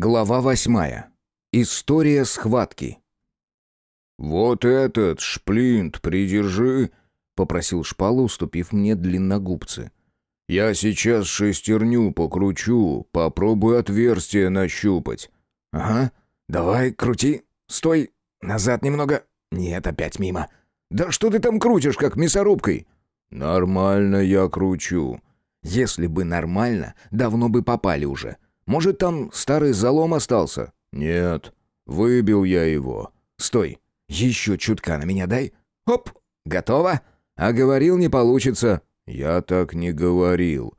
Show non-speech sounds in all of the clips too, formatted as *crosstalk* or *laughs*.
Глава восьмая. История схватки. «Вот этот шплинт придержи», — попросил Шпала, уступив мне длинногубцы. «Я сейчас шестерню покручу, попробуй отверстие нащупать». «Ага, давай, крути. Стой, назад немного. Нет, опять мимо. Да что ты там крутишь, как мясорубкой?» «Нормально я кручу». «Если бы нормально, давно бы попали уже. Может, там старый залом остался?» «Нет, выбил я его». «Стой, еще чутка на меня дай. Оп, готово. А говорил, не получится». «Я так не говорил».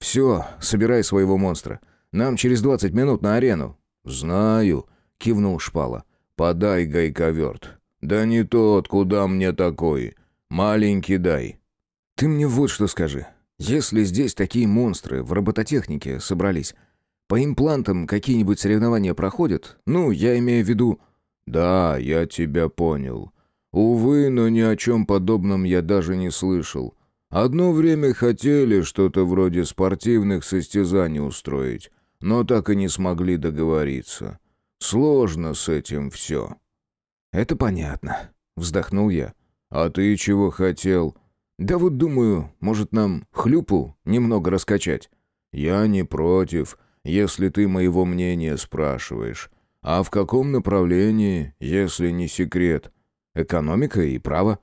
«Все, собирай своего монстра. Нам через двадцать минут на арену». «Знаю», — кивнул Шпала. «Подай гайковерт». «Да не тот, куда мне такой. Маленький дай». «Ты мне вот что скажи. Если здесь такие монстры в робототехнике собрались, по имплантам какие-нибудь соревнования проходят? Ну, я имею в виду...» «Да, я тебя понял. Увы, но ни о чем подобном я даже не слышал. Одно время хотели что-то вроде спортивных состязаний устроить, но так и не смогли договориться. Сложно с этим все». «Это понятно», — вздохнул я. «А ты чего хотел?» «Да вот думаю, может нам хлюпу немного раскачать?» «Я не против если ты моего мнения спрашиваешь. А в каком направлении, если не секрет? Экономика и право.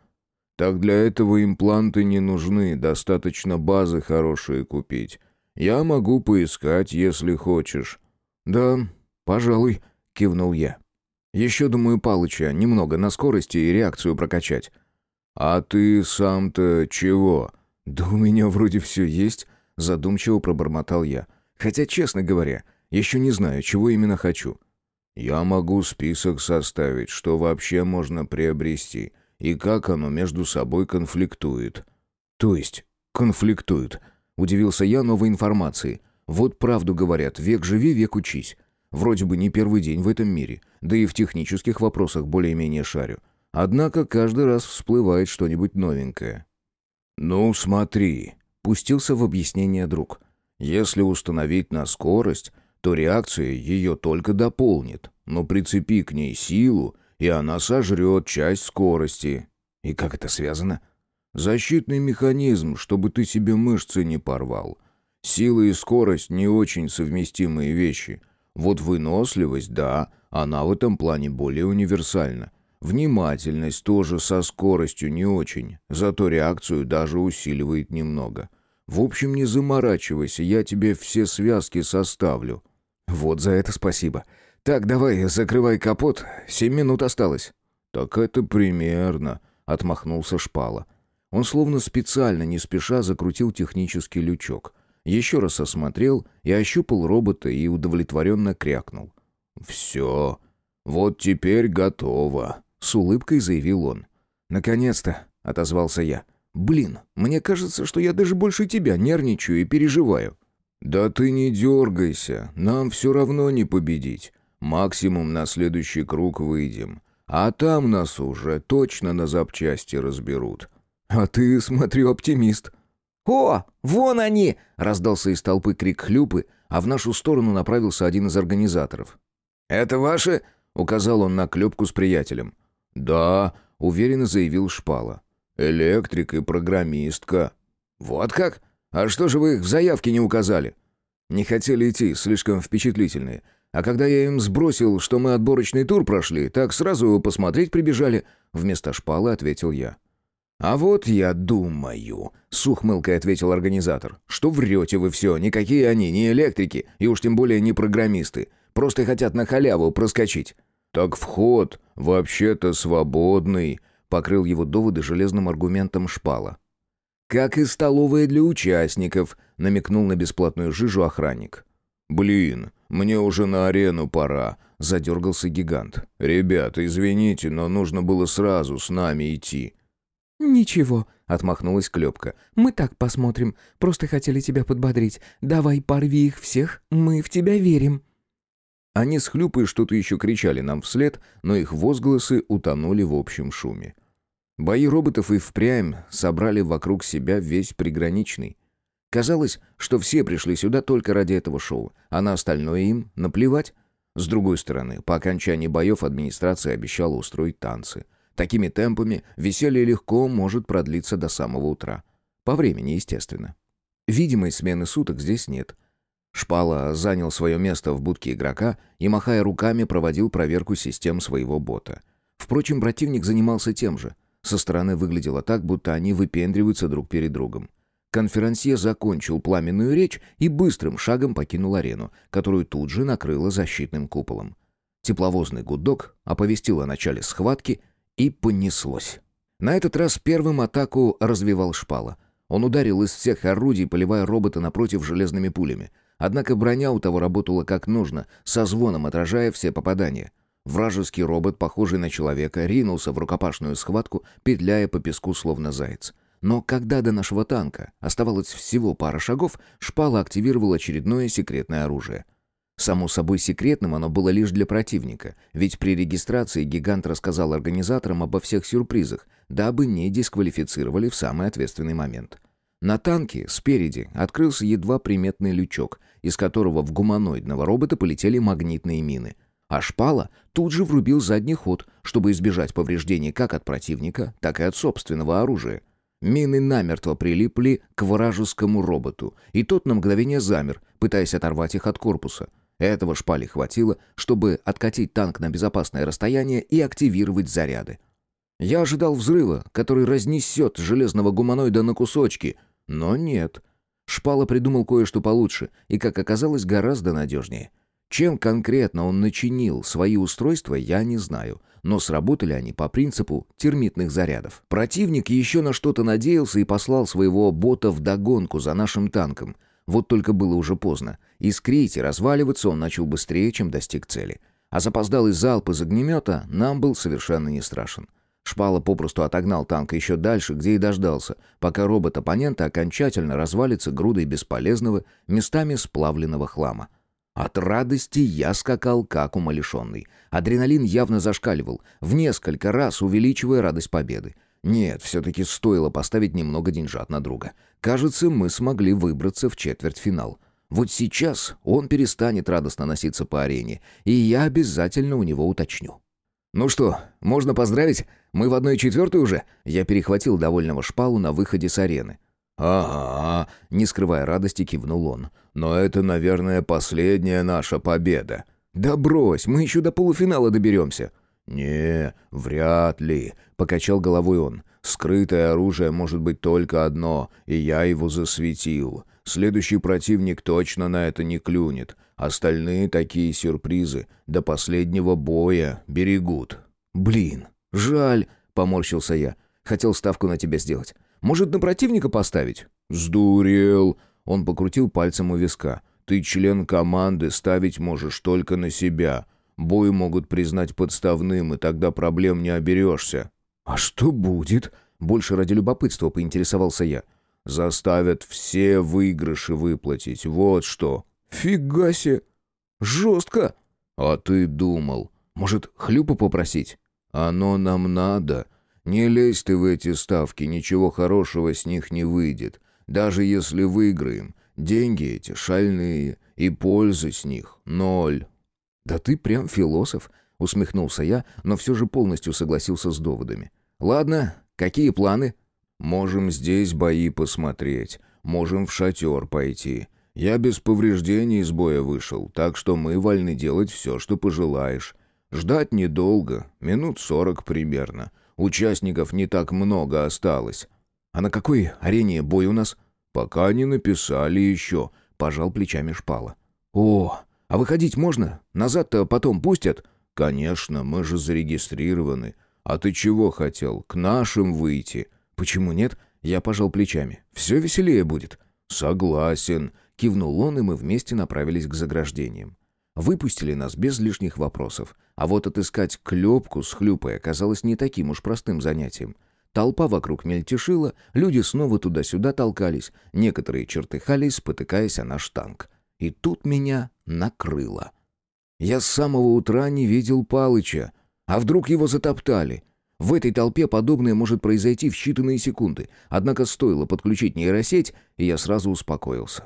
Так для этого импланты не нужны, достаточно базы хорошие купить. Я могу поискать, если хочешь». «Да, пожалуй», — кивнул я. «Еще, думаю, Палыча немного на скорости и реакцию прокачать». «А ты сам-то чего?» «Да у меня вроде все есть», — задумчиво пробормотал я. Хотя, честно говоря, еще не знаю, чего именно хочу. Я могу список составить, что вообще можно приобрести, и как оно между собой конфликтует. То есть, конфликтует? Удивился я новой информации. Вот правду говорят, век живи, век учись. Вроде бы не первый день в этом мире, да и в технических вопросах более-менее шарю. Однако каждый раз всплывает что-нибудь новенькое. «Ну, смотри», — пустился в объяснение друг. Если установить на скорость, то реакция ее только дополнит, но прицепи к ней силу, и она сожрет часть скорости. И как это связано? Защитный механизм, чтобы ты себе мышцы не порвал. Сила и скорость не очень совместимые вещи. Вот выносливость, да, она в этом плане более универсальна. Внимательность тоже со скоростью не очень, зато реакцию даже усиливает немного. В общем, не заморачивайся, я тебе все связки составлю». «Вот за это спасибо. Так, давай, закрывай капот, семь минут осталось». «Так это примерно», — отмахнулся Шпала. Он словно специально, не спеша, закрутил технический лючок. Еще раз осмотрел и ощупал робота и удовлетворенно крякнул. «Все. Вот теперь готово», — с улыбкой заявил он. «Наконец-то», — отозвался я. Блин, мне кажется, что я даже больше тебя нервничаю и переживаю». «Да ты не дергайся, нам все равно не победить. Максимум на следующий круг выйдем. А там нас уже точно на запчасти разберут». «А ты, смотрю, оптимист». «О, вон они!» — раздался из толпы крик хлюпы, а в нашу сторону направился один из организаторов. «Это ваши?» — указал он на клепку с приятелем. «Да», — уверенно заявил Шпала. Электрик и программистка». «Вот как? А что же вы их в заявке не указали?» «Не хотели идти, слишком впечатлительные. А когда я им сбросил, что мы отборочный тур прошли, так сразу посмотреть прибежали». Вместо шпалы ответил я. «А вот я думаю», — с ухмылкой ответил организатор, «что врете вы все, никакие они не электрики, и уж тем более не программисты. Просто хотят на халяву проскочить». «Так вход вообще-то свободный», покрыл его доводы железным аргументом шпала. «Как и столовая для участников», — намекнул на бесплатную жижу охранник. «Блин, мне уже на арену пора», — задергался гигант. «Ребята, извините, но нужно было сразу с нами идти». «Ничего», — отмахнулась Клепка. «Мы так посмотрим. Просто хотели тебя подбодрить. Давай порви их всех, мы в тебя верим». Они с Хлюпой что-то еще кричали нам вслед, но их возгласы утонули в общем шуме. Бои роботов и впрямь собрали вокруг себя весь приграничный. Казалось, что все пришли сюда только ради этого шоу, а на остальное им наплевать. С другой стороны, по окончании боев администрация обещала устроить танцы. Такими темпами веселье легко может продлиться до самого утра. По времени, естественно. Видимой смены суток здесь нет. Шпала занял свое место в будке игрока и, махая руками, проводил проверку систем своего бота. Впрочем, противник занимался тем же. Со стороны выглядело так, будто они выпендриваются друг перед другом. Конферансье закончил пламенную речь и быстрым шагом покинул арену, которую тут же накрыло защитным куполом. Тепловозный гудок оповестил о начале схватки, и понеслось. На этот раз первым атаку развивал шпала. Он ударил из всех орудий, поливая робота напротив железными пулями. Однако броня у того работала как нужно, со звоном отражая все попадания. Вражеский робот, похожий на человека, ринулся в рукопашную схватку, петляя по песку словно заяц. Но когда до нашего танка оставалось всего пара шагов, шпала активировал очередное секретное оружие. Само собой секретным оно было лишь для противника, ведь при регистрации гигант рассказал организаторам обо всех сюрпризах, дабы не дисквалифицировали в самый ответственный момент. На танке спереди открылся едва приметный лючок, из которого в гуманоидного робота полетели магнитные мины. А шпала тут же врубил задний ход, чтобы избежать повреждений как от противника, так и от собственного оружия. Мины намертво прилипли к вражескому роботу, и тот на мгновение замер, пытаясь оторвать их от корпуса. Этого шпали хватило, чтобы откатить танк на безопасное расстояние и активировать заряды. Я ожидал взрыва, который разнесет железного гуманоида на кусочки, но нет. Шпала придумал кое-что получше и, как оказалось, гораздо надежнее. Чем конкретно он начинил свои устройства, я не знаю, но сработали они по принципу термитных зарядов. Противник еще на что-то надеялся и послал своего бота в догонку за нашим танком. Вот только было уже поздно. Искрить и разваливаться он начал быстрее, чем достиг цели. А запоздалый залп из огнемета нам был совершенно не страшен. Шпала попросту отогнал танк еще дальше, где и дождался, пока робот оппонента окончательно развалится грудой бесполезного, местами сплавленного хлама. От радости я скакал как умалишенный. Адреналин явно зашкаливал, в несколько раз увеличивая радость победы. Нет, все-таки стоило поставить немного деньжат на друга. Кажется, мы смогли выбраться в четвертьфинал. Вот сейчас он перестанет радостно носиться по арене, и я обязательно у него уточню. «Ну что, можно поздравить? Мы в одной четвертой уже?» Я перехватил довольного шпалу на выходе с арены. «Ага», — не скрывая радости, кивнул он. «Но это, наверное, последняя наша победа». «Да брось, мы еще до полуфинала доберемся». «Не, вряд ли», — покачал головой он. «Скрытое оружие может быть только одно, и я его засветил. Следующий противник точно на это не клюнет. Остальные такие сюрпризы до последнего боя берегут». «Блин, жаль», — поморщился я. «Хотел ставку на тебя сделать. Может, на противника поставить?» «Сдурел!» Он покрутил пальцем у виска. «Ты член команды, ставить можешь только на себя. Бой могут признать подставным, и тогда проблем не оберешься». «А что будет?» Больше ради любопытства поинтересовался я. «Заставят все выигрыши выплатить, вот что». «Фига себе! Жестко!» «А ты думал, может, хлюпа попросить?» «Оно нам надо. Не лезь ты в эти ставки, ничего хорошего с них не выйдет. Даже если выиграем, деньги эти шальные, и пользы с них ноль». «Да ты прям философ», — усмехнулся я, но все же полностью согласился с доводами. «Ладно, какие планы?» «Можем здесь бои посмотреть, можем в шатер пойти. Я без повреждений из боя вышел, так что мы вольны делать все, что пожелаешь. Ждать недолго, минут сорок примерно. Участников не так много осталось. А на какой арене бой у нас? Пока не написали еще, пожал плечами шпала. О, а выходить можно? Назад-то потом пустят? Конечно, мы же зарегистрированы. А ты чего хотел? К нашим выйти? Почему нет? Я пожал плечами. Все веселее будет. Согласен. Кивнул он, и мы вместе направились к заграждениям. Выпустили нас без лишних вопросов. А вот отыскать клепку с хлюпой оказалось не таким уж простым занятием. Толпа вокруг мельтешила, люди снова туда-сюда толкались, некоторые чертыхались, спотыкаясь о наш танк. И тут меня накрыло. Я с самого утра не видел Палыча. А вдруг его затоптали? В этой толпе подобное может произойти в считанные секунды. Однако стоило подключить нейросеть, и я сразу успокоился.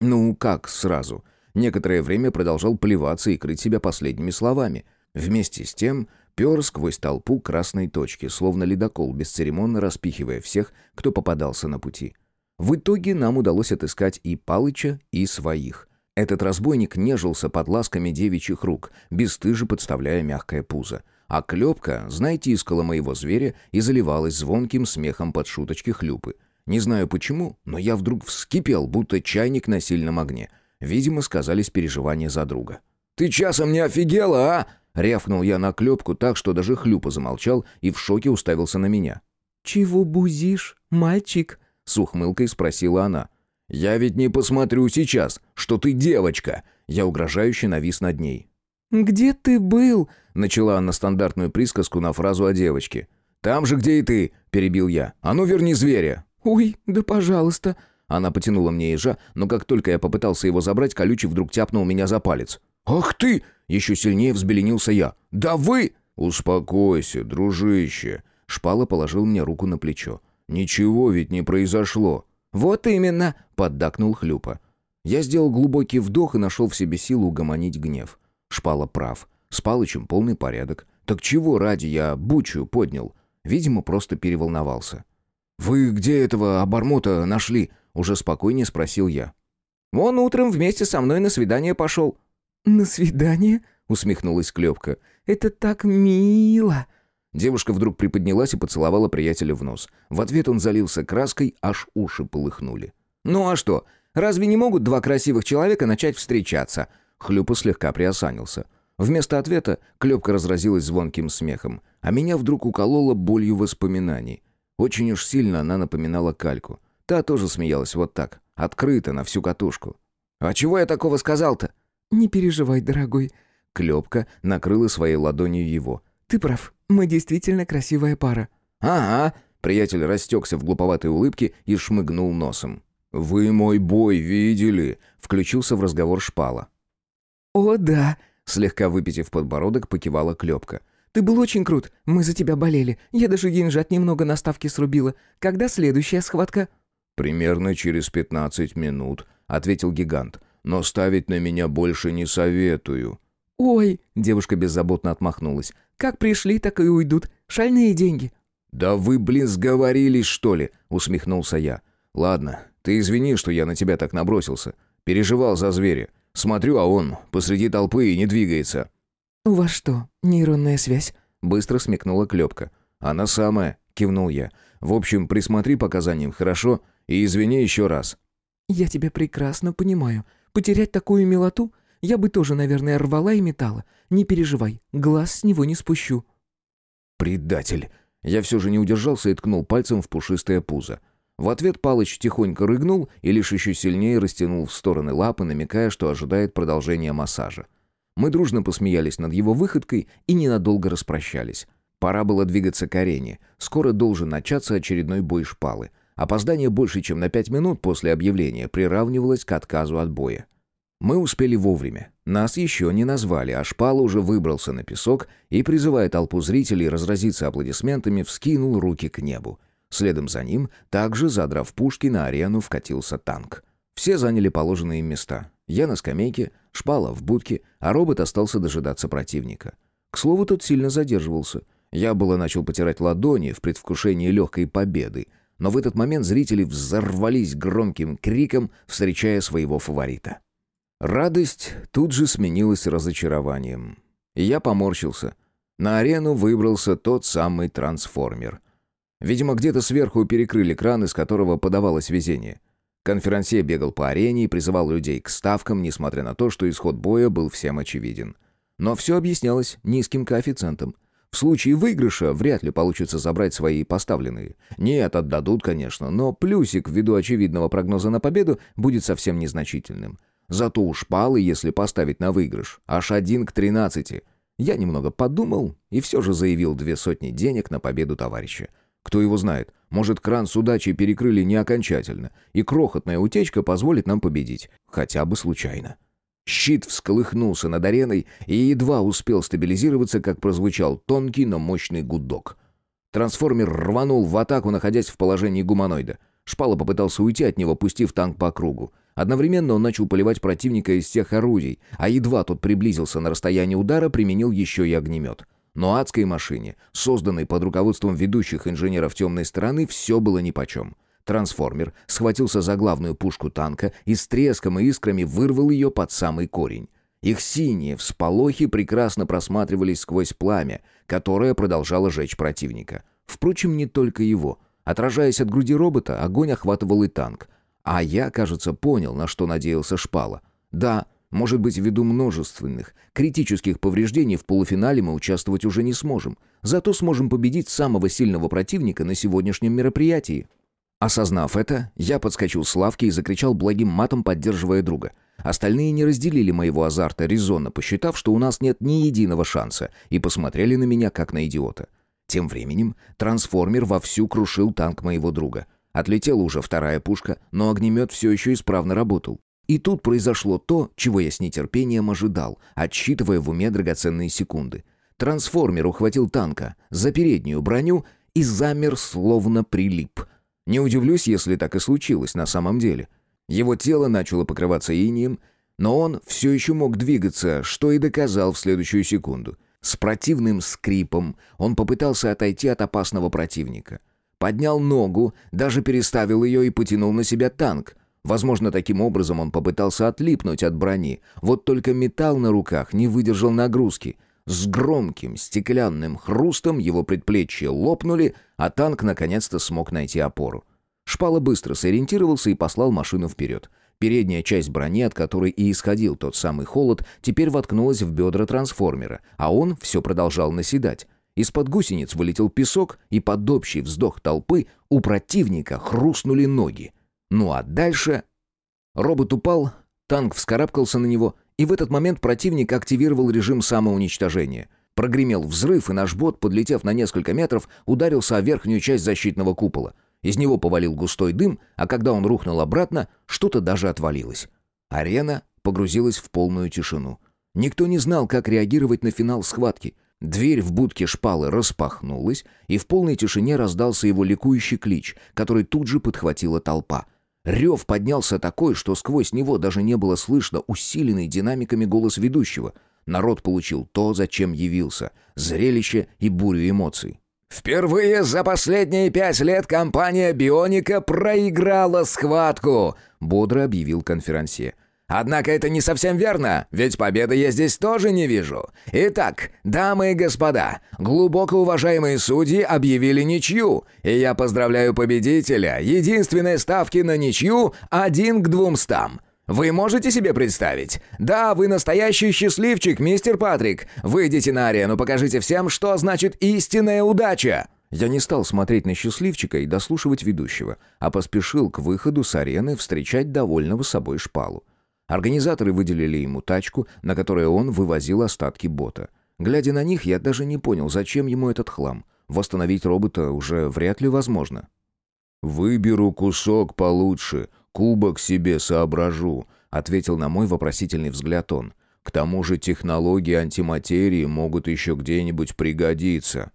Ну, как сразу? Некоторое время продолжал плеваться и крыть себя последними словами. Вместе с тем пер сквозь толпу красной точки, словно ледокол, бесцеремонно распихивая всех, кто попадался на пути. В итоге нам удалось отыскать и Палыча, и своих. Этот разбойник нежился под ласками девичьих рук, бесстыже подставляя мягкое пузо. А клепка, знаете, искала моего зверя и заливалась звонким смехом под шуточки хлюпы. Не знаю почему, но я вдруг вскипел, будто чайник на сильном огне. Видимо, сказались переживания за друга. «Ты часом не офигела, а?» Рявкнул я на клепку так, что даже хлюпа замолчал и в шоке уставился на меня. «Чего бузишь, мальчик?» — с ухмылкой спросила она. «Я ведь не посмотрю сейчас, что ты девочка!» Я угрожающе навис над ней. «Где ты был?» — начала она стандартную присказку на фразу о девочке. «Там же, где и ты!» — перебил я. «А ну верни зверя!» «Ой, да пожалуйста!» Она потянула мне ежа, но как только я попытался его забрать, колючий вдруг тяпнул меня за палец. «Ах ты!» — еще сильнее взбеленился я. «Да вы!» «Успокойся, дружище!» Шпала положил мне руку на плечо. «Ничего ведь не произошло!» «Вот именно!» — поддакнул Хлюпа. Я сделал глубокий вдох и нашел в себе силу угомонить гнев. Шпала прав. С Палычем полный порядок. Так чего ради я бучу поднял? Видимо, просто переволновался. «Вы где этого обормота нашли?» — уже спокойнее спросил я. «Он утром вместе со мной на свидание пошел». «На свидание?» — усмехнулась Клепка. «Это так мило!» Девушка вдруг приподнялась и поцеловала приятеля в нос. В ответ он залился краской, аж уши полыхнули. «Ну а что? Разве не могут два красивых человека начать встречаться?» Хлюпа слегка приосанился. Вместо ответа Клепка разразилась звонким смехом, а меня вдруг уколола болью воспоминаний. Очень уж сильно она напоминала Кальку. Та тоже смеялась вот так, открыто, на всю катушку. «А чего я такого сказал-то?» «Не переживай, дорогой». Клепка накрыла своей ладонью его. «Ты прав, мы действительно красивая пара». «Ага», Приятель растекся в глуповатой улыбке и шмыгнул носом. «Вы мой бой видели?» — включился в разговор шпала. «О, да!» — слегка выпитив подбородок, покивала Клепка. Ты был очень крут. Мы за тебя болели. Я даже деньжат немного на ставке срубила. Когда следующая схватка?» «Примерно через пятнадцать минут», — ответил гигант. «Но ставить на меня больше не советую». «Ой!» — девушка беззаботно отмахнулась. «Как пришли, так и уйдут. Шальные деньги». «Да вы, блин, сговорились, что ли?» — усмехнулся я. «Ладно, ты извини, что я на тебя так набросился. Переживал за зверя. Смотрю, а он посреди толпы и не двигается». «У вас что, нейронная связь?» Быстро смекнула Клепка. «Она самая», — кивнул я. «В общем, присмотри пока за ним, хорошо? И извини еще раз». «Я тебя прекрасно понимаю. Потерять такую милоту? Я бы тоже, наверное, рвала и метала. Не переживай, глаз с него не спущу». «Предатель!» Я все же не удержался и ткнул пальцем в пушистое пузо. В ответ Палыч тихонько рыгнул и лишь еще сильнее растянул в стороны лапы, намекая, что ожидает продолжения массажа. Мы дружно посмеялись над его выходкой и ненадолго распрощались. Пора было двигаться к арене. Скоро должен начаться очередной бой шпалы. Опоздание больше, чем на пять минут после объявления приравнивалось к отказу от боя. Мы успели вовремя. Нас еще не назвали, а шпала уже выбрался на песок и, призывая толпу зрителей разразиться аплодисментами, вскинул руки к небу. Следом за ним, также задрав пушки, на арену вкатился танк. Все заняли положенные места. Я на скамейке, шпала в будке, а робот остался дожидаться противника. К слову, тот сильно задерживался. Я было начал потирать ладони в предвкушении легкой победы, но в этот момент зрители взорвались громким криком, встречая своего фаворита. Радость тут же сменилась разочарованием. Я поморщился. На арену выбрался тот самый трансформер. Видимо, где-то сверху перекрыли кран, из которого подавалось везение. Конферансье бегал по арене и призывал людей к ставкам, несмотря на то, что исход боя был всем очевиден. Но все объяснялось низким коэффициентом. В случае выигрыша вряд ли получится забрать свои поставленные. Нет, отдадут, конечно, но плюсик ввиду очевидного прогноза на победу будет совсем незначительным. Зато у шпалы, если поставить на выигрыш, аж один к тринадцати. Я немного подумал и все же заявил две сотни денег на победу товарища. Кто его знает, может, кран с удачей перекрыли не окончательно, и крохотная утечка позволит нам победить, хотя бы случайно. Щит всколыхнулся над ареной и едва успел стабилизироваться, как прозвучал тонкий, но мощный гудок. Трансформер рванул в атаку, находясь в положении гуманоида. Шпала попытался уйти от него, пустив танк по кругу. Одновременно он начал поливать противника из всех орудий, а едва тот приблизился на расстояние удара, применил еще и огнемет. Но адской машине, созданной под руководством ведущих инженеров темной стороны, все было нипочем. Трансформер схватился за главную пушку танка и с треском и искрами вырвал ее под самый корень. Их синие всполохи прекрасно просматривались сквозь пламя, которое продолжало жечь противника. Впрочем, не только его. Отражаясь от груди робота, огонь охватывал и танк. А я, кажется, понял, на что надеялся Шпала. Да, может быть, ввиду множественных, критических повреждений в полуфинале мы участвовать уже не сможем. Зато сможем победить самого сильного противника на сегодняшнем мероприятии. Осознав это, я подскочил с лавки и закричал благим матом, поддерживая друга — Остальные не разделили моего азарта, резонно посчитав, что у нас нет ни единого шанса, и посмотрели на меня как на идиота. Тем временем трансформер вовсю крушил танк моего друга. Отлетела уже вторая пушка, но огнемет все еще исправно работал. И тут произошло то, чего я с нетерпением ожидал, отсчитывая в уме драгоценные секунды. Трансформер ухватил танка за переднюю броню и замер, словно прилип. Не удивлюсь, если так и случилось на самом деле. Его тело начало покрываться инием, но он все еще мог двигаться, что и доказал в следующую секунду. С противным скрипом он попытался отойти от опасного противника. Поднял ногу, даже переставил ее и потянул на себя танк. Возможно, таким образом он попытался отлипнуть от брони. Вот только металл на руках не выдержал нагрузки. С громким стеклянным хрустом его предплечья лопнули, а танк наконец-то смог найти опору. Шпала быстро сориентировался и послал машину вперед. Передняя часть брони, от которой и исходил тот самый холод, теперь воткнулась в бедра трансформера, а он все продолжал наседать. Из-под гусениц вылетел песок, и под общий вздох толпы у противника хрустнули ноги. Ну а дальше... Робот упал, танк вскарабкался на него, и в этот момент противник активировал режим самоуничтожения. Прогремел взрыв, и наш бот, подлетев на несколько метров, ударился о верхнюю часть защитного купола. Из него повалил густой дым, а когда он рухнул обратно, что-то даже отвалилось. Арена погрузилась в полную тишину. Никто не знал, как реагировать на финал схватки. Дверь в будке шпалы распахнулась, и в полной тишине раздался его ликующий клич, который тут же подхватила толпа. Рев поднялся такой, что сквозь него даже не было слышно усиленный динамиками голос ведущего. Народ получил то, зачем явился — зрелище и бурю эмоций. «Впервые за последние пять лет компания «Бионика» проиграла схватку», — бодро объявил конферансье. «Однако это не совсем верно, ведь победы я здесь тоже не вижу. Итак, дамы и господа, глубоко уважаемые судьи объявили ничью, и я поздравляю победителя. Единственной ставки на ничью — один к двумстам. Вы можете себе представить? Да, вы настоящий счастливчик, мистер Патрик. Выйдите на арену, покажите всем, что значит истинная удача. Я не стал смотреть на счастливчика и дослушивать ведущего, а поспешил к выходу с арены встречать довольного собой шпалу. Организаторы выделили ему тачку, на которой он вывозил остатки бота. Глядя на них, я даже не понял, зачем ему этот хлам. Восстановить робота уже вряд ли возможно. «Выберу кусок получше», «Кубок себе соображу», — ответил на мой вопросительный взгляд он. «К тому же технологии антиматерии могут еще где-нибудь пригодиться».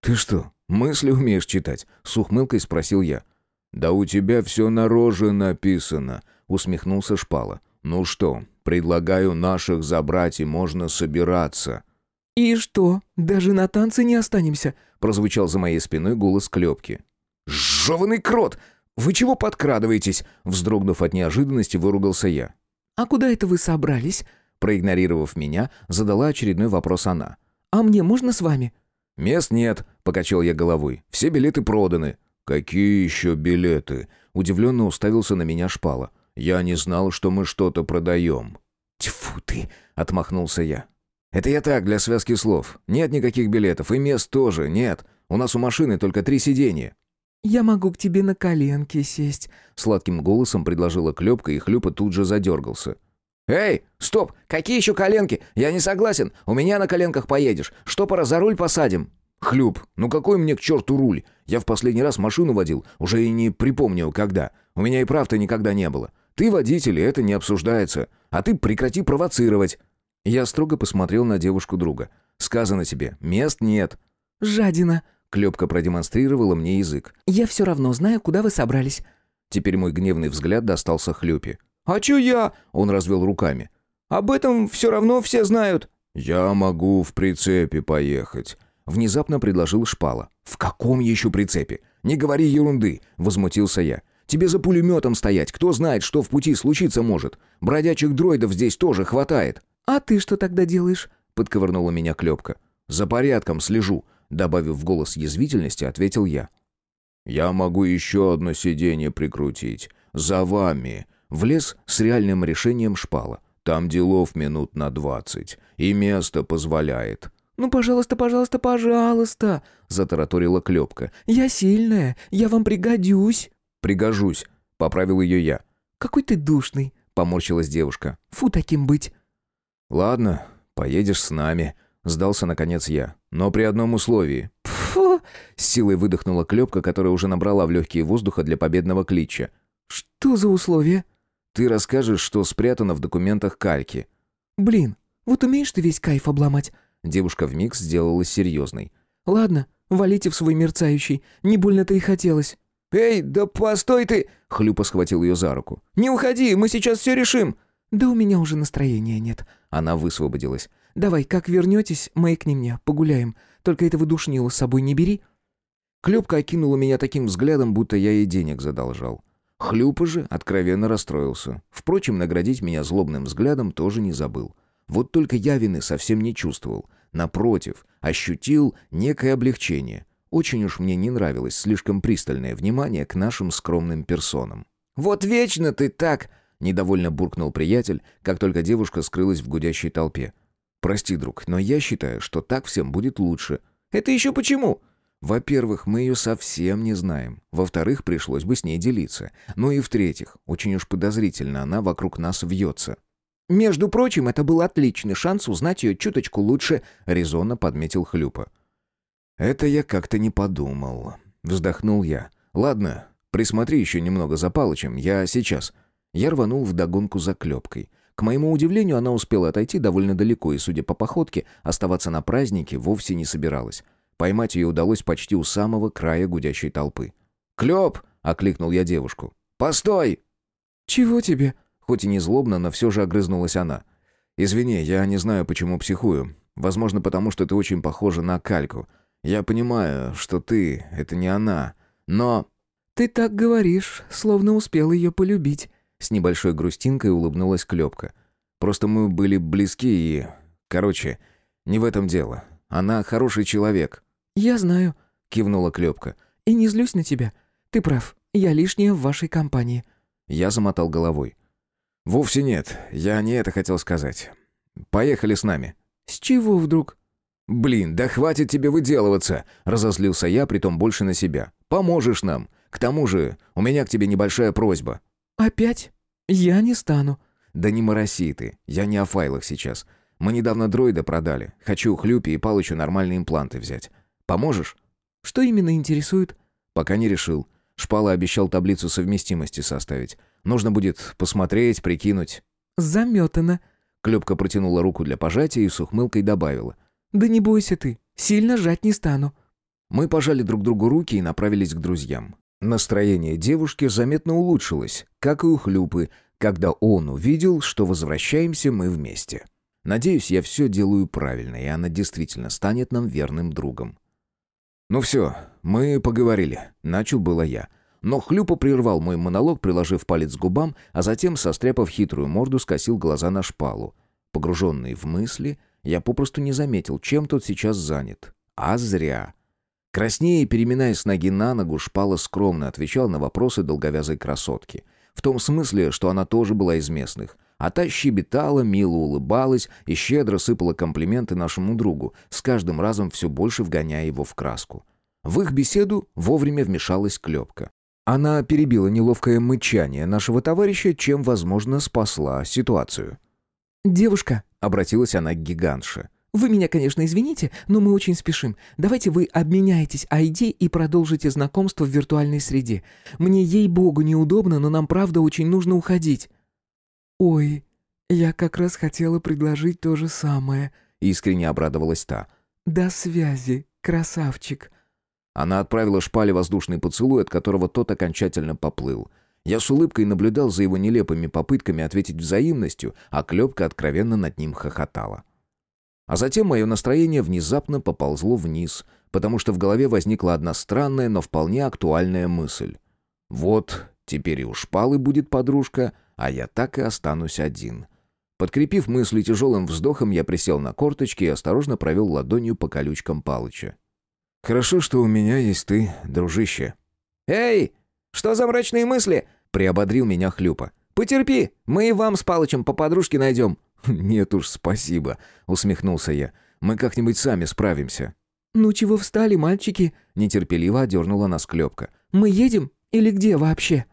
«Ты что, мысли умеешь читать?» — с ухмылкой спросил я. «Да у тебя все на роже написано», — усмехнулся Шпала. «Ну что, предлагаю наших забрать и можно собираться». «И что, даже на танцы не останемся?» — прозвучал за моей спиной голос Клепки. «Жеванный крот! «Вы чего подкрадываетесь?» Вздрогнув от неожиданности, выругался я. «А куда это вы собрались?» Проигнорировав меня, задала очередной вопрос она. «А мне можно с вами?» «Мест нет», — покачал я головой. «Все билеты проданы». «Какие еще билеты?» Удивленно уставился на меня шпала. «Я не знал, что мы что-то продаем». «Тьфу ты!» — отмахнулся я. «Это я так, для связки слов. Нет никаких билетов, и мест тоже нет. У нас у машины только три сиденья». «Я могу к тебе на коленки сесть», — сладким голосом предложила Клёпка, и Хлюпа тут же задергался. «Эй, стоп! Какие еще коленки? Я не согласен. У меня на коленках поедешь. Что пора за руль посадим?» «Хлюп, ну какой мне к черту руль? Я в последний раз машину водил, уже и не припомню, когда. У меня и прав-то никогда не было. Ты водитель, и это не обсуждается. А ты прекрати провоцировать». Я строго посмотрел на девушку друга. «Сказано тебе, мест нет». «Жадина», Клепка продемонстрировала мне язык. «Я все равно знаю, куда вы собрались». Теперь мой гневный взгляд достался Хлюпе. «А чё я?» — он развел руками. «Об этом все равно все знают». «Я могу в прицепе поехать», — внезапно предложил Шпала. «В каком еще прицепе? Не говори ерунды», — возмутился я. «Тебе за пулеметом стоять, кто знает, что в пути случиться может. Бродячих дроидов здесь тоже хватает». «А ты что тогда делаешь?» — подковырнула меня Клепка. «За порядком слежу», — добавив в голос язвительности, ответил я. «Я могу еще одно сиденье прикрутить. За вами». Влез с реальным решением шпала. «Там делов минут на двадцать. И место позволяет». «Ну, пожалуйста, пожалуйста, пожалуйста», — затараторила Клепка. «Я сильная, я вам пригодюсь». «Пригожусь», — поправил ее я. «Какой ты душный», — поморщилась девушка. «Фу таким быть». «Ладно, поедешь с нами», — сдался наконец я. «Но при одном условии». «Фу!» — с силой выдохнула Клепка, которая уже набрала в легкие воздуха для победного клича. «Что за условия?» «Ты расскажешь, что спрятано в документах кальки». «Блин, вот умеешь ты весь кайф обломать?» Девушка вмиг сделалась серьезной. «Ладно, валите в свой мерцающий. Не больно-то и хотелось». «Эй, да постой ты!» — Хлюпа схватил ее за руку. «Не уходи, мы сейчас все решим!» «Да у меня уже настроения нет». Она высвободилась. «Давай, как вернетесь, маякни мне, погуляем. Только этого душнила с собой не бери». Клепка окинула меня таким взглядом, будто я ей денег задолжал. Хлюпа же откровенно расстроился. Впрочем, наградить меня злобным взглядом тоже не забыл. Вот только я вины совсем не чувствовал. Напротив, ощутил некое облегчение. Очень уж мне не нравилось слишком пристальное внимание к нашим скромным персонам. «Вот вечно ты так!» — недовольно буркнул приятель, как только девушка скрылась в гудящей толпе. «Прости, друг, но я считаю, что так всем будет лучше». «Это еще почему?» Во-первых, мы ее совсем не знаем. Во-вторых, пришлось бы с ней делиться. Ну и в-третьих, очень уж подозрительно она вокруг нас вьется. «Между прочим, это был отличный шанс узнать ее чуточку лучше», — резонно подметил Хлюпа. «Это я как-то не подумал», — вздохнул я. «Ладно, присмотри еще немного за Палычем, я сейчас». Я рванул вдогонку за клепкой. К моему удивлению, она успела отойти довольно далеко и, судя по походке, оставаться на празднике вовсе не собиралась. Поймать ее удалось почти у самого края гудящей толпы. «Клеп!» — окликнул я девушку. «Постой!» «Чего тебе?» Хоть и не злобно, но все же огрызнулась она. «Извини, я не знаю, почему психую. Возможно, потому что ты очень похожа на кальку. Я понимаю, что ты — это не она, но...» «Ты так говоришь, словно успел ее полюбить», — с небольшой грустинкой улыбнулась Клепка. «Просто мы были близки и... Короче, не в этом дело. Она хороший человек». «Я знаю», — кивнула Клепка. «И не злюсь на тебя. Ты прав, я лишняя в вашей компании». Я замотал головой. «Вовсе нет, я не это хотел сказать. Поехали с нами». «С чего вдруг?» «Блин, да хватит тебе выделываться!» — разозлился я, притом больше на себя. «Поможешь нам. К тому же, у меня к тебе небольшая просьба». «Опять? Я не стану». «Да не мороси ты. Я не о файлах сейчас. Мы недавно дроида продали. Хочу Хлюпе и Палычу нормальные импланты взять. Поможешь?» «Что именно интересует?» «Пока не решил. Шпала обещал таблицу совместимости составить. Нужно будет посмотреть, прикинуть». «Заметано». Клёпка протянула руку для пожатия и с ухмылкой добавила. «Да не бойся ты, сильно жать не стану». Мы пожали друг другу руки и направились к друзьям. Настроение девушки заметно улучшилось, как и у Хлюпы, когда он увидел, что возвращаемся мы вместе. Надеюсь, я все делаю правильно, и она действительно станет нам верным другом. «Ну все, мы поговорили», — начал было я. Но Хлюпа прервал мой монолог, приложив палец к губам, а затем, состряпав хитрую морду, скосил глаза на шпалу. Погруженный в мысли, я попросту не заметил, чем тот сейчас занят. А зря. Краснее переминаясь ноги на ногу, шпала скромно отвечал на вопросы долговязой красотки. В том смысле, что она тоже была из местных. А та щебетала, мило улыбалась и щедро сыпала комплименты нашему другу, с каждым разом все больше вгоняя его в краску. В их беседу вовремя вмешалась Клепка. Она перебила неловкое мычание нашего товарища, чем, возможно, спасла ситуацию. «Девушка», — обратилась она к гигантше. «Вы меня, конечно, извините, но мы очень спешим. Давайте вы обменяетесь ID и продолжите знакомство в виртуальной среде. Мне, ей-богу, неудобно, но нам, правда, очень нужно уходить». «Ой, я как раз хотела предложить то же самое», — искренне обрадовалась та. «До связи, красавчик». Она отправила шпале воздушный поцелуй, от которого тот окончательно поплыл. Я с улыбкой наблюдал за его нелепыми попытками ответить взаимностью, а Клепка откровенно над ним хохотала. А затем мое настроение внезапно поползло вниз, потому что в голове возникла одна странная, но вполне актуальная мысль. Вот, теперь и у шпалы будет подружка, а я так и останусь один. Подкрепив мысли тяжелым вздохом, я присел на корточки и осторожно провел ладонью по колючкам Палыча. «Хорошо, что у меня есть ты, дружище». «Эй, что за мрачные мысли?» — приободрил меня Хлюпа. «Потерпи, мы и вам с Палычем по подружке найдем». *laughs* «Нет уж, спасибо», — усмехнулся я. «Мы как-нибудь сами справимся». «Ну чего встали, мальчики?» — нетерпеливо одернула нас Клепка. «Мы едем или где вообще?»